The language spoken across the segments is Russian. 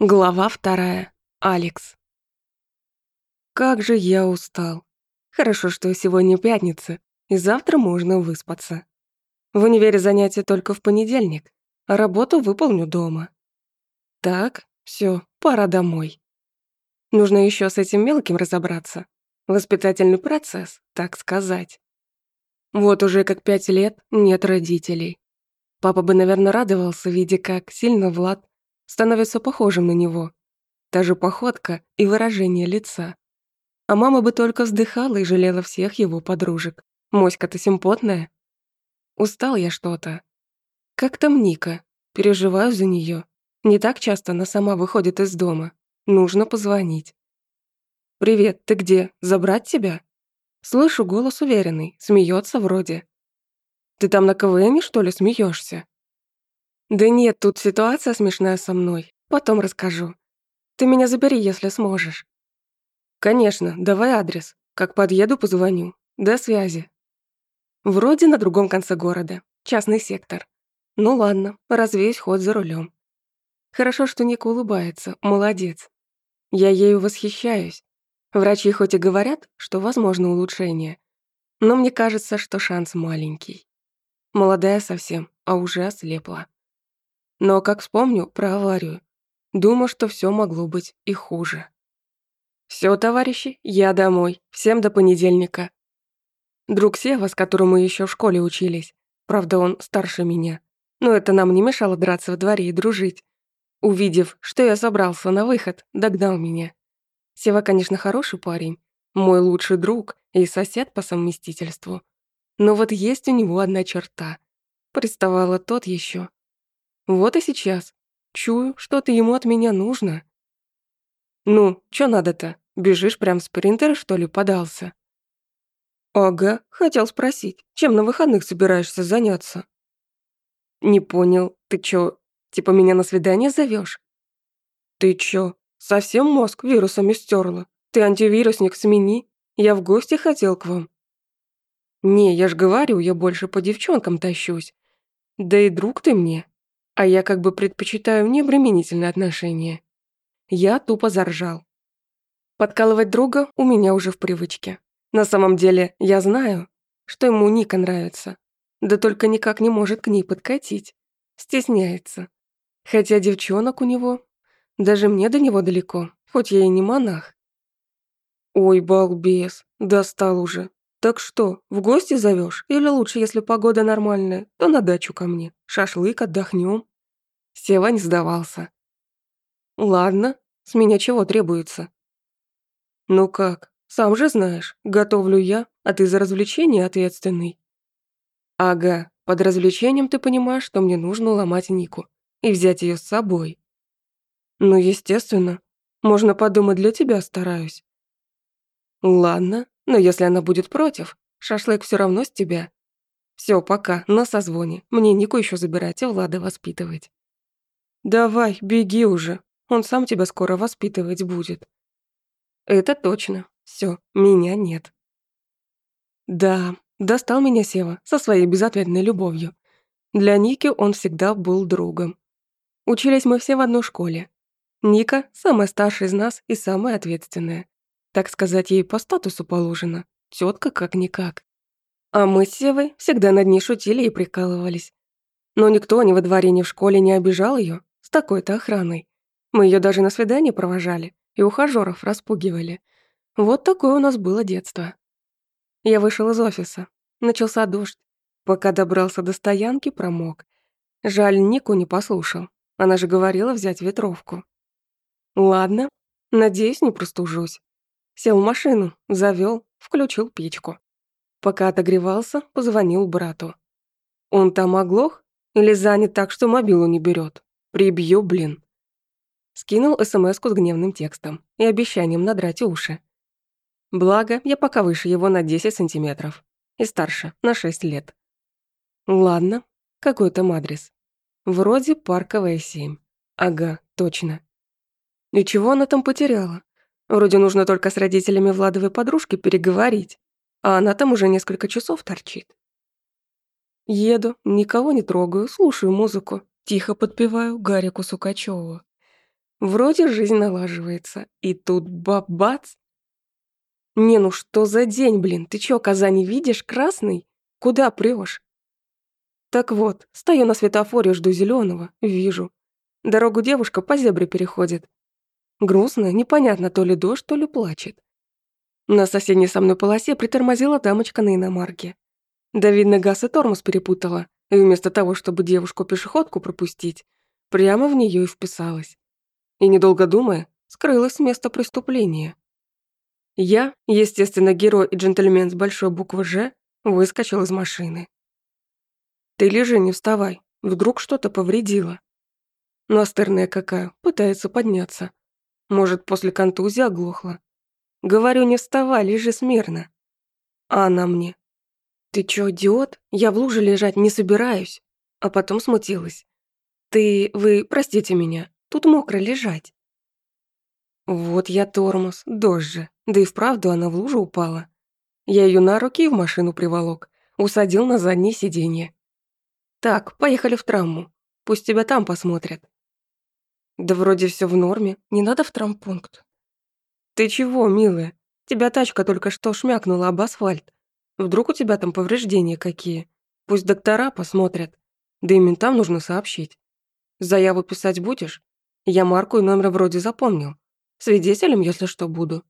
Глава вторая. Алекс. Как же я устал. Хорошо, что сегодня пятница, и завтра можно выспаться. В универе занятия только в понедельник, а работу выполню дома. Так, все, пора домой. Нужно еще с этим мелким разобраться. Воспитательный процесс, так сказать. Вот уже как пять лет нет родителей. Папа бы, наверное, радовался, видя, как сильно Влад становится похожим на него. Та же походка и выражение лица. А мама бы только вздыхала и жалела всех его подружек. Моська-то симпотная. Устал я что-то. Как там Ника? Переживаю за нее. Не так часто она сама выходит из дома. Нужно позвонить. «Привет, ты где? Забрать тебя?» Слышу голос уверенный, смеется вроде. «Ты там на КВМе, что ли, смеешься? Да нет, тут ситуация смешная со мной. Потом расскажу. Ты меня забери, если сможешь. Конечно, давай адрес. Как подъеду, позвоню. До связи. Вроде на другом конце города. Частный сектор. Ну ладно, развеюсь ход за рулем. Хорошо, что Ника улыбается. Молодец. Я ею восхищаюсь. Врачи хоть и говорят, что возможно улучшение, но мне кажется, что шанс маленький. Молодая совсем, а уже ослепла но, как вспомню про аварию, думаю, что все могло быть и хуже. Все, товарищи, я домой. Всем до понедельника. Друг Сева, с которым мы еще в школе учились, правда, он старше меня, но это нам не мешало драться во дворе и дружить. Увидев, что я собрался на выход, догнал меня. Сева, конечно, хороший парень, мой лучший друг и сосед по совместительству. Но вот есть у него одна черта. Приставала тот еще. Вот и сейчас. Чую, что-то ему от меня нужно. Ну, чё надо-то? Бежишь прям с принтера что ли, подался? Ага, хотел спросить, чем на выходных собираешься заняться? Не понял, ты чё, типа меня на свидание зовёшь? Ты чё, совсем мозг вирусами стерла? Ты антивирусник смени, я в гости хотел к вам. Не, я ж говорю, я больше по девчонкам тащусь. Да и друг ты мне, а я как бы предпочитаю необременительное отношение. Я тупо заржал. Подкалывать друга у меня уже в привычке. На самом деле, я знаю, что ему Ника нравится. Да только никак не может к ней подкатить. Стесняется. Хотя девчонок у него... Даже мне до него далеко, хоть я и не монах. Ой, балбес, достал уже. Так что, в гости зовешь? Или лучше, если погода нормальная, то на дачу ко мне. Шашлык отдохнём. Сева не сдавался. Ладно, с меня чего требуется? Ну как, сам же знаешь, готовлю я, а ты за развлечение ответственный. Ага, под развлечением ты понимаешь, что мне нужно ломать Нику и взять её с собой. Ну, естественно. Можно подумать, для тебя стараюсь. Ладно, но если она будет против, шашлык все равно с тебя. Все, пока, на созвоне. Мне Нику еще забирать и Влада воспитывать. Давай, беги уже. Он сам тебя скоро воспитывать будет. Это точно. Все, меня нет. Да, достал меня Сева со своей безответной любовью. Для Ники он всегда был другом. Учились мы все в одной школе. Ника – самая старшая из нас и самая ответственная. Так сказать, ей по статусу положено. Тетка как-никак. А мы с Севой всегда над ней шутили и прикалывались. Но никто ни во дворе, ни в школе не обижал ее с такой-то охраной. Мы ее даже на свидание провожали и ухажеров распугивали. Вот такое у нас было детство. Я вышел из офиса. Начался дождь. Пока добрался до стоянки, промок. Жаль, Нику не послушал. Она же говорила взять ветровку. Ладно, надеюсь, не простужусь. Сел в машину, завёл, включил печку. Пока отогревался, позвонил брату. Он там оглох или занят так, что мобилу не берёт? Прибью, блин. Скинул смс с гневным текстом и обещанием надрать уши. Благо, я пока выше его на 10 сантиметров. И старше, на 6 лет. Ладно, какой там адрес? Вроде парковая 7. Ага, точно. И чего она там потеряла? Вроде нужно только с родителями Владовой подружки переговорить, а она там уже несколько часов торчит. Еду, никого не трогаю, слушаю музыку, тихо подпеваю Гарику Сукачеву. Вроде жизнь налаживается, и тут бабац! Не, ну что за день, блин, ты чё, Казани видишь, красный? Куда прёшь? Так вот, стою на светофоре, жду зеленого, вижу. Дорогу девушка по зебре переходит. Грустно, непонятно, то ли дождь, то ли плачет. На соседней со мной полосе притормозила дамочка на иномарке. Да, видно, газ и тормоз перепутала, и вместо того, чтобы девушку-пешеходку пропустить, прямо в нее и вписалась. И, недолго думая, скрылась с места преступления. Я, естественно, герой и джентльмен с большой буквы «Ж», выскочил из машины. «Ты лежи, не вставай, вдруг что-то повредило». Настырная какая, пытается подняться. Может, после контузии оглохла? Говорю, не вставай, лежи смирно. А она мне. Ты чё, идиот? Я в луже лежать не собираюсь. А потом смутилась. Ты, вы, простите меня, тут мокро лежать. Вот я тормоз, дождь же. Да и вправду она в лужу упала. Я ее на руки в машину приволок, усадил на заднее сиденье. Так, поехали в травму. Пусть тебя там посмотрят. Да вроде все в норме, не надо в трампункт. Ты чего, милая? Тебя тачка только что шмякнула об асфальт. Вдруг у тебя там повреждения какие? Пусть доктора посмотрят. Да и ментам нужно сообщить. Заяву писать будешь? Я марку и номер вроде запомнил. Свидетелем, если что, буду.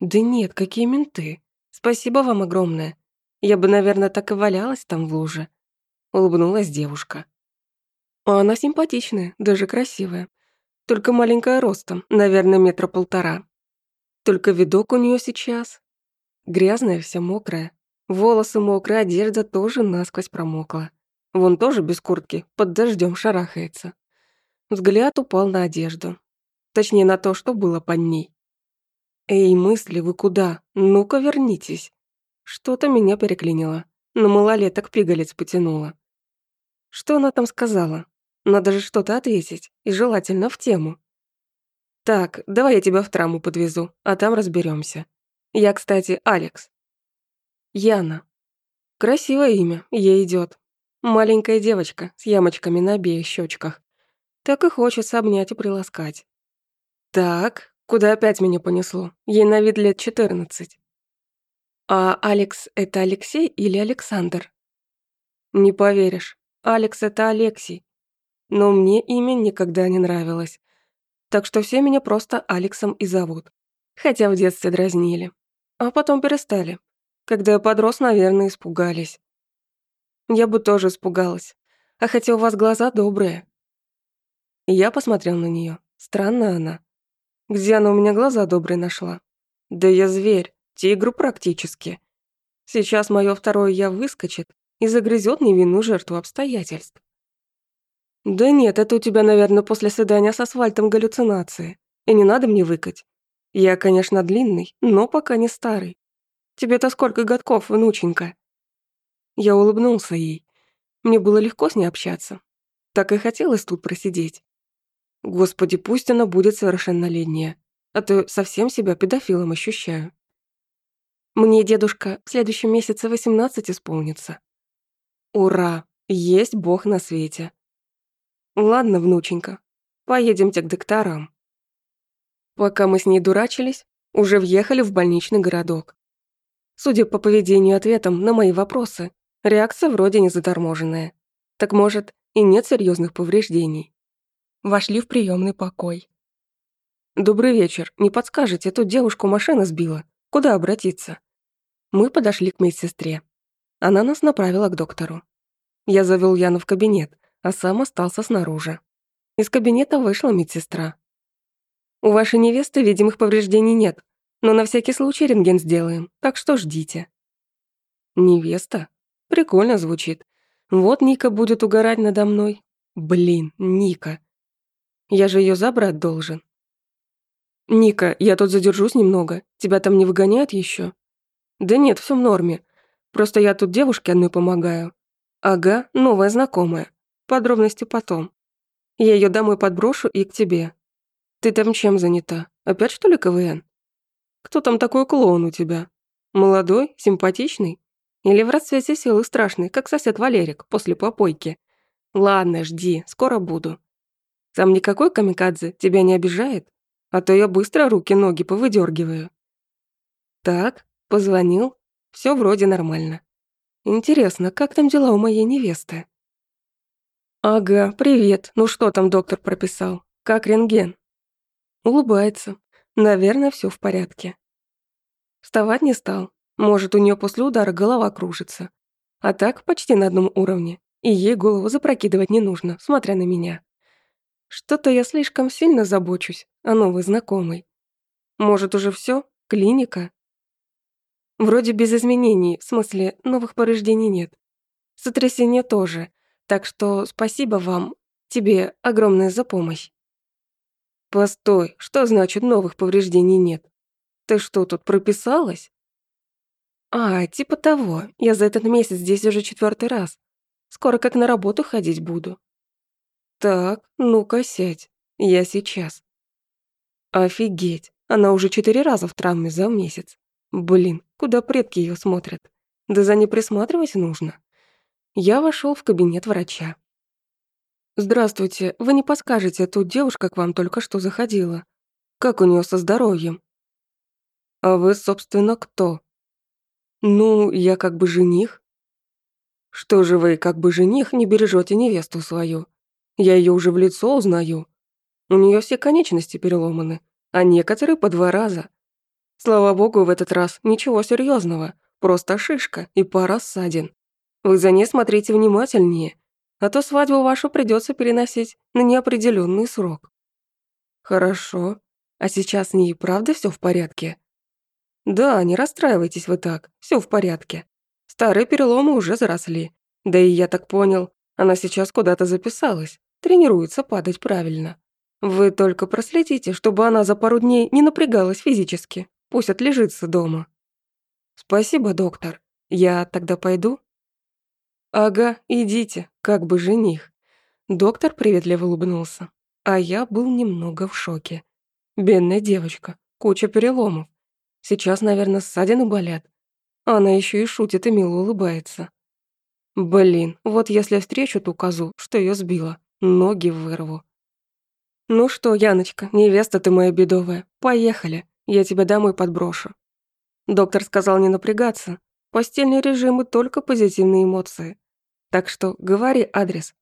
Да нет, какие менты. Спасибо вам огромное. Я бы, наверное, так и валялась там в луже. Улыбнулась девушка. А она симпатичная, даже красивая. Только маленькая ростом, наверное, метра полтора. Только видок у нее сейчас. Грязная вся мокрая. Волосы мокрые, одежда тоже насквозь промокла. Вон тоже без куртки, под дождем шарахается. Взгляд упал на одежду. Точнее, на то, что было под ней. «Эй, мысли, вы куда? Ну-ка вернитесь!» Что-то меня переклинило. но малолеток пигалец потянуло. Что она там сказала? Надо же что-то ответить, и желательно в тему. «Так, давай я тебя в траму подвезу, а там разберемся. Я, кстати, Алекс». «Яна». Красивое имя, ей идет. Маленькая девочка с ямочками на обеих щечках. Так и хочется обнять и приласкать. «Так, куда опять меня понесло? Ей на вид лет четырнадцать. «А Алекс — это Алексей или Александр?» «Не поверишь, Алекс — это Алексей но мне имя никогда не нравилось. Так что все меня просто Алексом и зовут. Хотя в детстве дразнили. А потом перестали. Когда я подрос, наверное, испугались. Я бы тоже испугалась. А хотя у вас глаза добрые. Я посмотрел на нее. Странная она. Где она у меня глаза добрые нашла? Да я зверь, тигру практически. Сейчас мое второе «я» выскочит и загрызет невинную жертву обстоятельств. Да нет, это у тебя, наверное, после свидания с асфальтом галлюцинации. И не надо мне выкать. Я, конечно, длинный, но пока не старый. Тебе-то сколько годков, внученька?» Я улыбнулся ей. Мне было легко с ней общаться. Так и хотелось тут просидеть. Господи, пусть она будет совершеннолетняя, а то совсем себя педофилом ощущаю. Мне, дедушка, в следующем месяце 18 исполнится. Ура! Есть Бог на свете. Ладно, внученька, поедемте к докторам. Пока мы с ней дурачились, уже въехали в больничный городок. Судя по поведению и ответам на мои вопросы, реакция вроде не заторможенная. Так может, и нет серьезных повреждений. Вошли в приемный покой. «Добрый вечер. Не подскажете, эту девушку машина сбила. Куда обратиться?» Мы подошли к медсестре. Она нас направила к доктору. Я завел Яну в кабинет, а сам остался снаружи. Из кабинета вышла медсестра. «У вашей невесты видимых повреждений нет, но на всякий случай рентген сделаем, так что ждите». «Невеста? Прикольно звучит. Вот Ника будет угорать надо мной. Блин, Ника. Я же ее забрать должен». «Ника, я тут задержусь немного. Тебя там не выгоняют еще? «Да нет, все в норме. Просто я тут девушке одной помогаю». «Ага, новая знакомая. Подробности потом. Я ее домой подброшу и к тебе. Ты там чем занята? Опять что ли КВН? Кто там такой клоун у тебя? Молодой, симпатичный? Или в расцвете силы страшный, как сосед Валерик после попойки? Ладно, жди, скоро буду. Там никакой камикадзе тебя не обижает? А то я быстро руки-ноги повыдергиваю. Так, позвонил. Все вроде нормально. Интересно, как там дела у моей невесты? «Ага, привет. Ну что там доктор прописал? Как рентген?» Улыбается. Наверное, все в порядке. Вставать не стал. Может, у нее после удара голова кружится. А так почти на одном уровне. И ей голову запрокидывать не нужно, смотря на меня. Что-то я слишком сильно забочусь о новой знакомой. Может, уже все? Клиника? Вроде без изменений, в смысле, новых порождений нет. Сотрясение тоже. Так что спасибо вам, тебе огромное за помощь. Постой, что значит новых повреждений нет? Ты что, тут прописалась? А, типа того, я за этот месяц здесь уже четвертый раз. Скоро как на работу ходить буду. Так, ну-ка сядь, я сейчас. Офигеть, она уже четыре раза в травме за месяц. Блин, куда предки ее смотрят? Да за ней присматривать нужно. Я вошел в кабинет врача. «Здравствуйте, вы не подскажете, тут девушка к вам только что заходила. Как у нее со здоровьем?» «А вы, собственно, кто?» «Ну, я как бы жених». «Что же вы, как бы жених, не бережете невесту свою? Я ее уже в лицо узнаю. У нее все конечности переломаны, а некоторые по два раза. Слава богу, в этот раз ничего серьезного, просто шишка и пара ссадин. Вы за ней смотрите внимательнее, а то свадьбу вашу придется переносить на неопределенный срок». «Хорошо. А сейчас с ней правда все в порядке?» «Да, не расстраивайтесь вы так, все в порядке. Старые переломы уже заросли. Да и я так понял, она сейчас куда-то записалась, тренируется падать правильно. Вы только проследите, чтобы она за пару дней не напрягалась физически. Пусть отлежится дома». «Спасибо, доктор. Я тогда пойду?» «Ага, идите, как бы жених». Доктор приветливо улыбнулся, а я был немного в шоке. Бедная девочка, куча переломов. Сейчас, наверное, ссадины болят. Она еще и шутит и мило улыбается. Блин, вот если встречу ту козу, что ее сбила, ноги вырву. Ну что, Яночка, невеста ты моя бедовая, поехали, я тебя домой подброшу. Доктор сказал не напрягаться. Постельные режимы только позитивные эмоции так что говори адрес».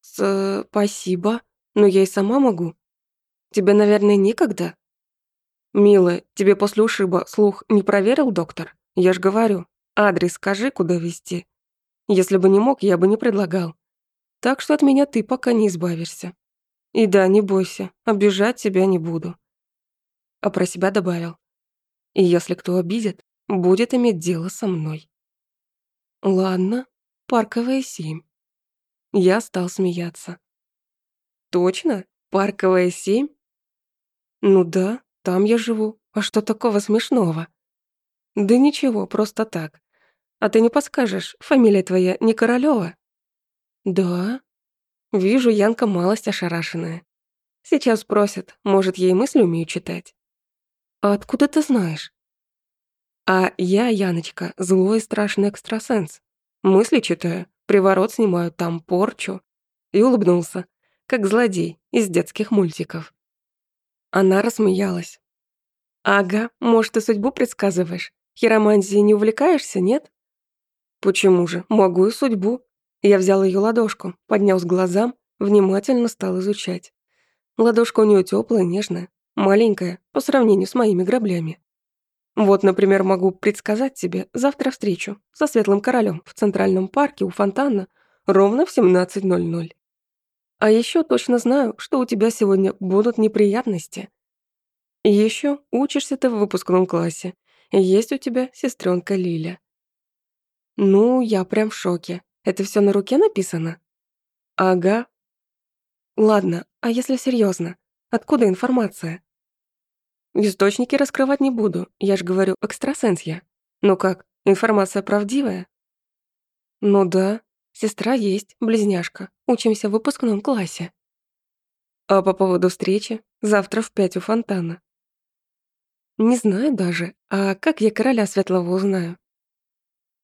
«Спасибо, но я и сама могу. Тебе, наверное, некогда?» «Милая, тебе после ушиба слух не проверил доктор? Я ж говорю, адрес скажи, куда везти. Если бы не мог, я бы не предлагал. Так что от меня ты пока не избавишься. И да, не бойся, обижать тебя не буду». А про себя добавил. «И если кто обидит, будет иметь дело со мной». «Ладно, Парковая 7. Я стал смеяться. Точно? Парковая 7? Ну да, там я живу. А что такого смешного? Да ничего, просто так. А ты не подскажешь, фамилия твоя не Королёва? Да. Вижу, Янка малость ошарашенная. Сейчас спросят, может, ей мысли умею читать. А откуда ты знаешь? А я, Яночка, злой и страшный экстрасенс мысли читаю, приворот снимаю, там порчу». И улыбнулся, как злодей из детских мультиков. Она рассмеялась. «Ага, может, ты судьбу предсказываешь? Хиромантией не увлекаешься, нет?» «Почему же? Могу и судьбу». Я взял ее ладошку, поднял с глазам, внимательно стал изучать. Ладошка у нее теплая, нежная, маленькая по сравнению с моими граблями. Вот, например, могу предсказать себе завтра встречу со Светлым Королем в Центральном парке у фонтана ровно в 17.00. А еще точно знаю, что у тебя сегодня будут неприятности. Еще учишься ты в выпускном классе. Есть у тебя сестренка Лиля. Ну, я прям в шоке. Это все на руке написано? Ага. Ладно, а если серьезно, откуда информация? Источники раскрывать не буду, я же говорю, экстрасенс я. Ну как, информация правдивая? Ну да, сестра есть, близняшка, учимся в выпускном классе. А по поводу встречи? Завтра в пять у фонтана. Не знаю даже, а как я короля светлого узнаю?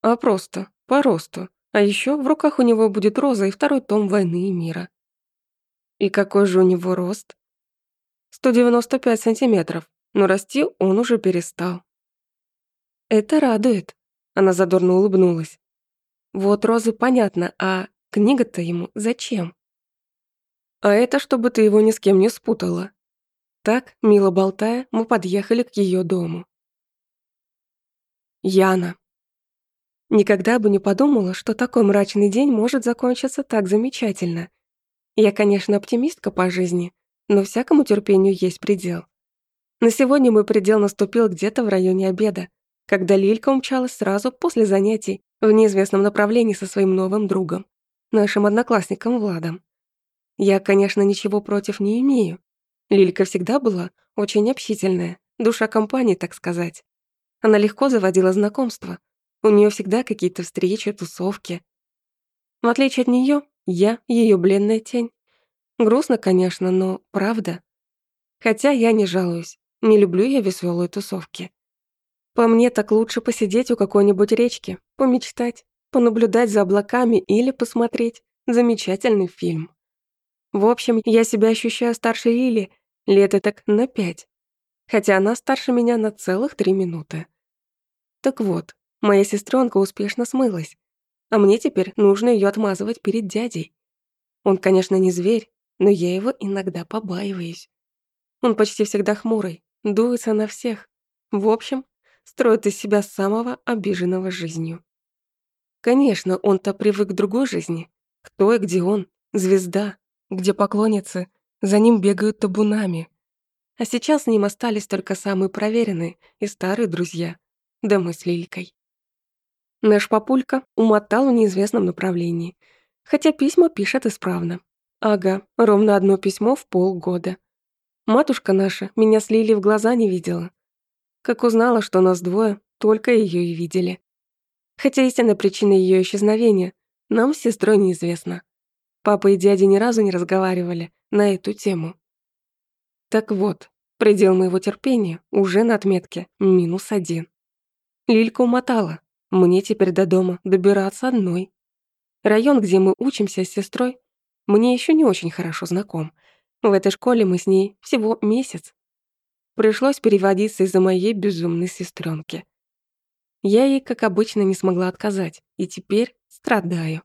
А просто, по росту. А еще в руках у него будет роза и второй том «Войны и мира». И какой же у него рост? 195 сантиметров но расти он уже перестал. «Это радует», — она задорно улыбнулась. «Вот розы понятно, а книга-то ему зачем?» «А это чтобы ты его ни с кем не спутала». Так, мило болтая, мы подъехали к ее дому. Яна. Никогда бы не подумала, что такой мрачный день может закончиться так замечательно. Я, конечно, оптимистка по жизни, но всякому терпению есть предел. На сегодня мой предел наступил где-то в районе обеда, когда Лилька умчалась сразу после занятий в неизвестном направлении со своим новым другом, нашим одноклассником Владом. Я, конечно, ничего против не имею. Лилька всегда была очень общительная, душа компании, так сказать. Она легко заводила знакомства. У нее всегда какие-то встречи, тусовки. В отличие от нее, я ее бледная тень. Грустно, конечно, но правда. Хотя я не жалуюсь. Не люблю я веселые тусовки. По мне так лучше посидеть у какой-нибудь речки, помечтать, понаблюдать за облаками или посмотреть замечательный фильм. В общем, я себя ощущаю старше Лили лет так на пять, хотя она старше меня на целых три минуты. Так вот, Моя сестренка успешно смылась, а мне теперь нужно ее отмазывать перед дядей. Он, конечно, не зверь, но я его иногда побаиваюсь. Он почти всегда хмурый, дуется на всех. В общем, строит из себя самого обиженного жизнью. Конечно, он-то привык к другой жизни. Кто и где он? Звезда, где поклонницы за ним бегают табунами. А сейчас с ним остались только самые проверенные и старые друзья, да мы с Лилькой. Наш папулька умотал в неизвестном направлении, хотя письма пишет исправно. Ага, ровно одно письмо в полгода. Матушка наша меня с Лили в глаза не видела. Как узнала, что нас двое, только ее и видели. Хотя истинная причина ее исчезновения нам с сестрой неизвестна. Папа и дядя ни разу не разговаривали на эту тему. Так вот, предел моего терпения уже на отметке минус один. Лилька умотала. Мне теперь до дома добираться одной. Район, где мы учимся с сестрой, мне еще не очень хорошо знаком — в этой школе мы с ней всего месяц. Пришлось переводиться из-за моей безумной сестренки. Я ей, как обычно, не смогла отказать, и теперь страдаю.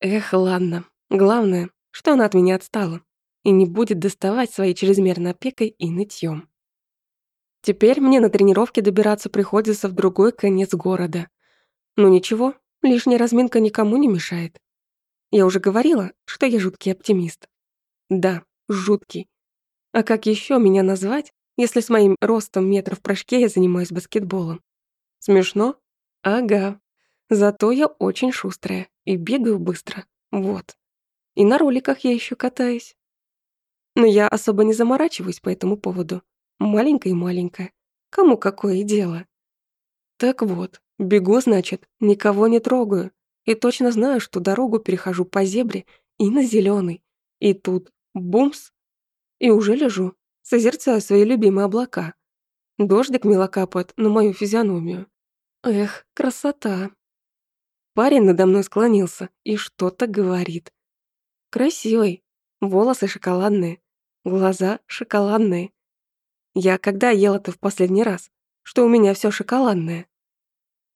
Эх, ладно. Главное, что она от меня отстала и не будет доставать своей чрезмерной опекой и нытьем. Теперь мне на тренировке добираться приходится в другой конец города. Ну ничего, лишняя разминка никому не мешает. Я уже говорила, что я жуткий оптимист. Да, жуткий. А как еще меня назвать, если с моим ростом метров в прыжке я занимаюсь баскетболом? Смешно? Ага. Зато я очень шустрая и бегаю быстро. Вот. И на роликах я еще катаюсь. Но я особо не заморачиваюсь по этому поводу. Маленькая и маленькая. Кому какое дело? Так вот, бегу, значит, никого не трогаю. И точно знаю, что дорогу перехожу по зебре и на зеленый. И тут Бумс! И уже лежу, созерцаю свои любимые облака. Дождик мило капает на мою физиономию. Эх, красота! Парень надо мной склонился и что-то говорит. Красивый, волосы шоколадные, глаза шоколадные. Я когда ела-то в последний раз, что у меня все шоколадное?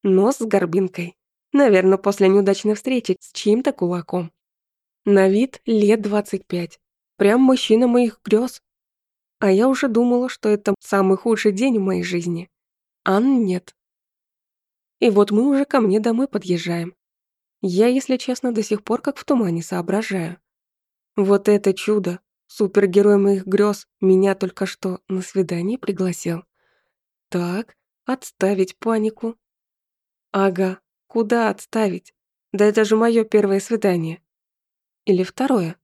Нос с горбинкой. Наверное, после неудачной встречи с чьим-то кулаком. На вид лет двадцать пять. Прям мужчина моих грез. А я уже думала, что это самый худший день в моей жизни. Ан нет. И вот мы уже ко мне домой подъезжаем. Я, если честно, до сих пор как в тумане соображаю. Вот это чудо! Супергерой моих грез меня только что на свидание пригласил. Так, отставить панику. Ага, куда отставить? Да это же мое первое свидание. Или второе.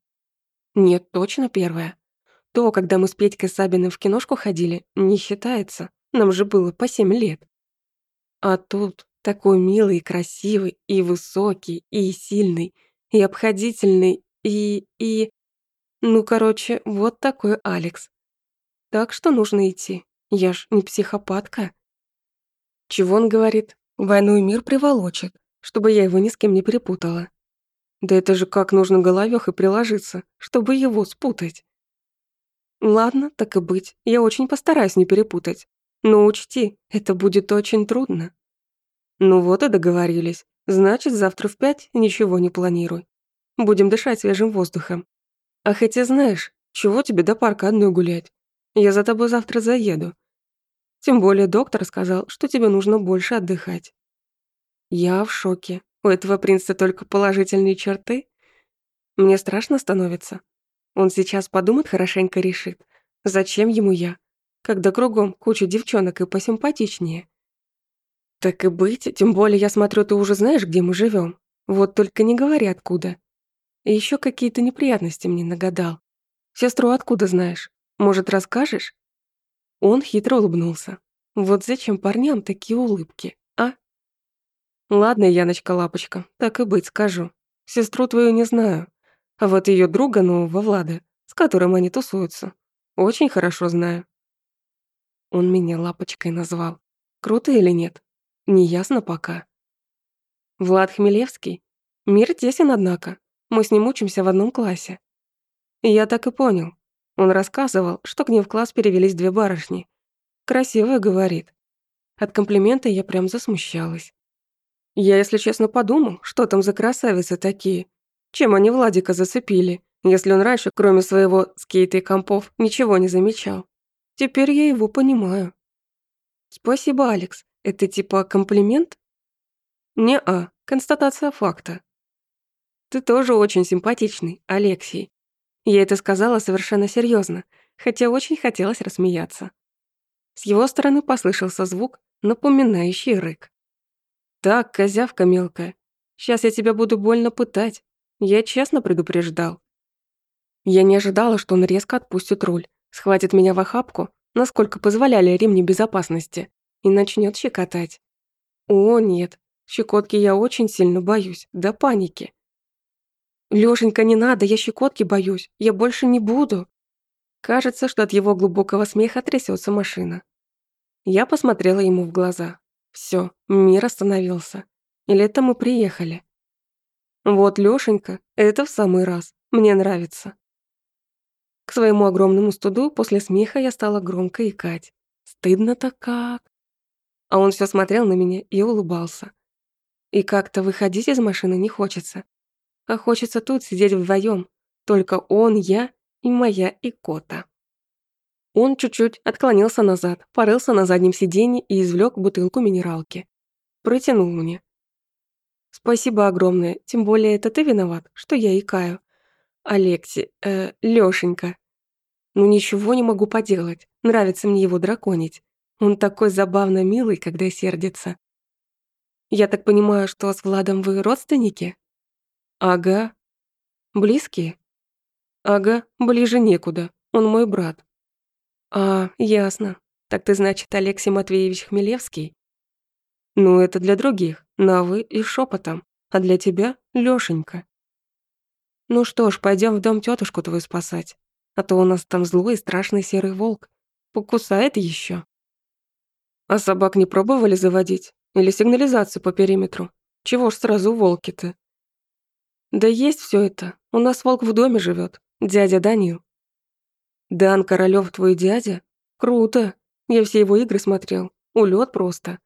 Нет, точно первая. То, когда мы с Петькой Сабиной в киношку ходили, не считается. Нам же было по семь лет. А тут такой милый красивый, и высокий, и сильный, и обходительный, и... и... Ну, короче, вот такой Алекс. Так что нужно идти. Я ж не психопатка. Чего он говорит? Войну и мир приволочит, чтобы я его ни с кем не перепутала. Да это же как нужно головёхой приложиться, чтобы его спутать. Ладно, так и быть, я очень постараюсь не перепутать. Но учти, это будет очень трудно. Ну вот и договорились. Значит, завтра в пять ничего не планируй. Будем дышать свежим воздухом. А хотя знаешь, чего тебе до парка одной гулять? Я за тобой завтра заеду. Тем более доктор сказал, что тебе нужно больше отдыхать. Я в шоке. У этого принца только положительные черты. Мне страшно становится. Он сейчас подумает хорошенько решит, зачем ему я, когда кругом куча девчонок и посимпатичнее. Так и быть, тем более я смотрю, ты уже знаешь, где мы живем. Вот только не говори откуда. И еще какие-то неприятности мне нагадал. Сестру откуда знаешь? Может, расскажешь? Он хитро улыбнулся. Вот зачем парням такие улыбки? Ладно, Яночка-лапочка, так и быть, скажу. Сестру твою не знаю. А вот ее друга нового Влада, с которым они тусуются, очень хорошо знаю. Он меня лапочкой назвал. Круто или нет? Неясно пока. Влад Хмелевский. Мир тесен, однако. Мы с ним учимся в одном классе. Я так и понял. Он рассказывал, что к ним в класс перевелись две барышни. Красиво говорит. От комплимента я прям засмущалась. Я, если честно, подумал, что там за красавицы такие. Чем они Владика зацепили, если он раньше, кроме своего скейта и компов, ничего не замечал? Теперь я его понимаю. Спасибо, Алекс. Это типа комплимент? Не-а, констатация факта. Ты тоже очень симпатичный, Алексей. Я это сказала совершенно серьезно, хотя очень хотелось рассмеяться. С его стороны послышался звук, напоминающий рык так, козявка мелкая. Сейчас я тебя буду больно пытать. Я честно предупреждал». Я не ожидала, что он резко отпустит руль, схватит меня в охапку, насколько позволяли ремни безопасности, и начнет щекотать. О, нет, щекотки я очень сильно боюсь, до паники. «Лёшенька, не надо, я щекотки боюсь, я больше не буду». Кажется, что от его глубокого смеха трясется машина. Я посмотрела ему в глаза. Все, мир остановился. Или это мы приехали? Вот Лёшенька, это в самый раз. Мне нравится. К своему огромному студу после смеха я стала громко икать. Стыдно-то как. А он все смотрел на меня и улыбался. И как-то выходить из машины не хочется. А хочется тут сидеть вдвоем. Только он, я и моя икота. Он чуть-чуть отклонился назад, порылся на заднем сиденье и извлек бутылку минералки. Протянул мне. «Спасибо огромное, тем более это ты виноват, что я икаю. Алекси, э, Лёшенька». «Ну ничего не могу поделать, нравится мне его драконить. Он такой забавно милый, когда сердится». «Я так понимаю, что с Владом вы родственники?» «Ага». «Близкие?» «Ага, ближе некуда, он мой брат, а, ясно. Так ты, значит, Алексей Матвеевич Хмелевский? Ну, это для других, на «вы» и шепотом, а для тебя — Лёшенька. Ну что ж, пойдем в дом тетушку твою спасать, а то у нас там злой и страшный серый волк. Покусает еще. А собак не пробовали заводить? Или сигнализацию по периметру? Чего ж сразу волки-то? Да есть все это. У нас волк в доме живет, дядя Данил. Дан Королёв твой дядя? Круто. Я все его игры смотрел. Улёт просто.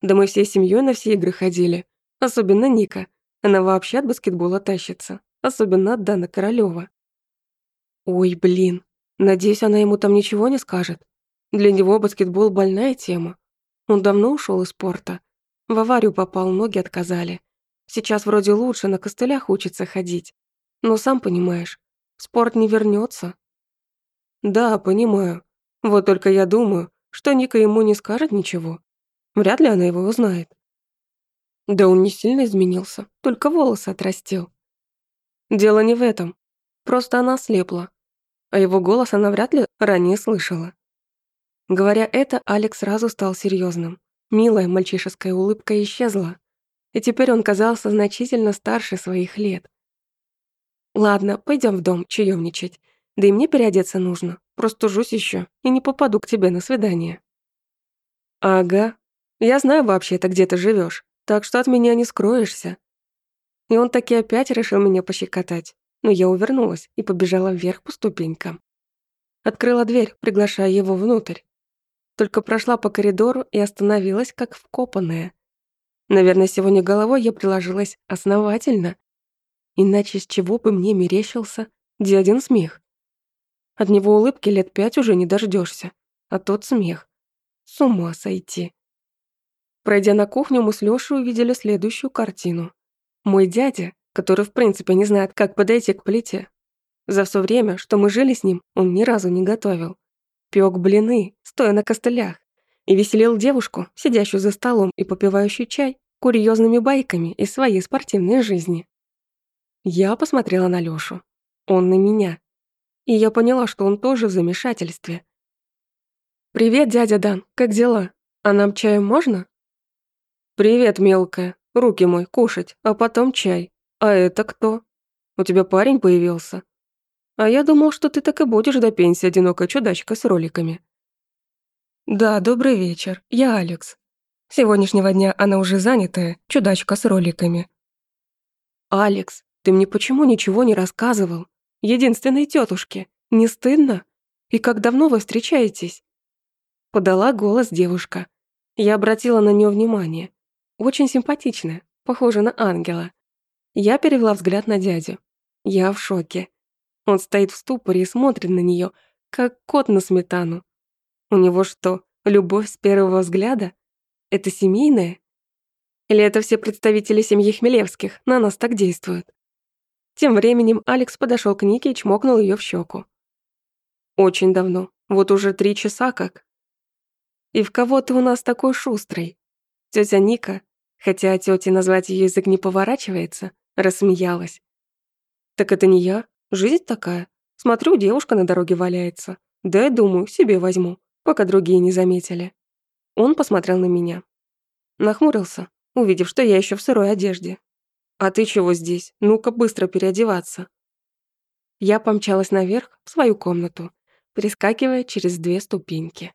Да мы всей семьёй на все игры ходили. Особенно Ника. Она вообще от баскетбола тащится. Особенно от Дана Королёва. Ой, блин. Надеюсь, она ему там ничего не скажет. Для него баскетбол больная тема. Он давно ушёл из спорта. В аварию попал, ноги отказали. Сейчас вроде лучше, на костылях учится ходить. Но сам понимаешь, спорт не вернётся, «Да, понимаю. Вот только я думаю, что Ника ему не скажет ничего. Вряд ли она его узнает». Да он не сильно изменился, только волосы отрастил. Дело не в этом. Просто она ослепла. А его голос она вряд ли ранее слышала. Говоря это, Алекс сразу стал серьезным. Милая мальчишеская улыбка исчезла. И теперь он казался значительно старше своих лет. «Ладно, пойдем в дом чаёмничать. Да и мне переодеться нужно. Просто жусь еще и не попаду к тебе на свидание». «Ага. Я знаю вообще-то, где ты живешь, так что от меня не скроешься». И он таки опять решил меня пощекотать, но я увернулась и побежала вверх по ступенькам. Открыла дверь, приглашая его внутрь. Только прошла по коридору и остановилась, как вкопанная. Наверное, сегодня головой я приложилась основательно. Иначе с чего бы мне мерещился Диадин смех? От него улыбки лет пять уже не дождешься, а тот смех. С ума сойти. Пройдя на кухню, мы с Лёшей увидели следующую картину. Мой дядя, который в принципе не знает, как подойти к плите. За все время, что мы жили с ним, он ни разу не готовил. Пёк блины, стоя на костылях, и веселил девушку, сидящую за столом и попивающую чай, курьезными байками из своей спортивной жизни. Я посмотрела на Лёшу. Он на меня и я поняла, что он тоже в замешательстве. «Привет, дядя Дан, как дела? А нам чаем можно?» «Привет, мелкая. Руки мой, кушать, а потом чай. А это кто? У тебя парень появился?» «А я думал, что ты так и будешь до пенсии одинокая чудачка с роликами». «Да, добрый вечер. Я Алекс. сегодняшнего дня она уже занятая, чудачка с роликами». «Алекс, ты мне почему ничего не рассказывал?» единственной тетушке. Не стыдно? И как давно вы встречаетесь?» Подала голос девушка. Я обратила на нее внимание. Очень симпатичная, похожа на ангела. Я перевела взгляд на дядю. Я в шоке. Он стоит в ступоре и смотрит на нее, как кот на сметану. У него что, любовь с первого взгляда? Это семейная? Или это все представители семьи Хмелевских на нас так действуют? Тем временем Алекс подошел к Нике и чмокнул ее в щеку. «Очень давно. Вот уже три часа как». «И в кого ты у нас такой шустрый?» Тетя Ника, хотя тете назвать ее язык не поворачивается, рассмеялась. «Так это не я. Жизнь такая. Смотрю, девушка на дороге валяется. Да и думаю, себе возьму, пока другие не заметили». Он посмотрел на меня. Нахмурился, увидев, что я еще в сырой одежде. «А ты чего здесь? Ну-ка быстро переодеваться». Я помчалась наверх в свою комнату, перескакивая через две ступеньки.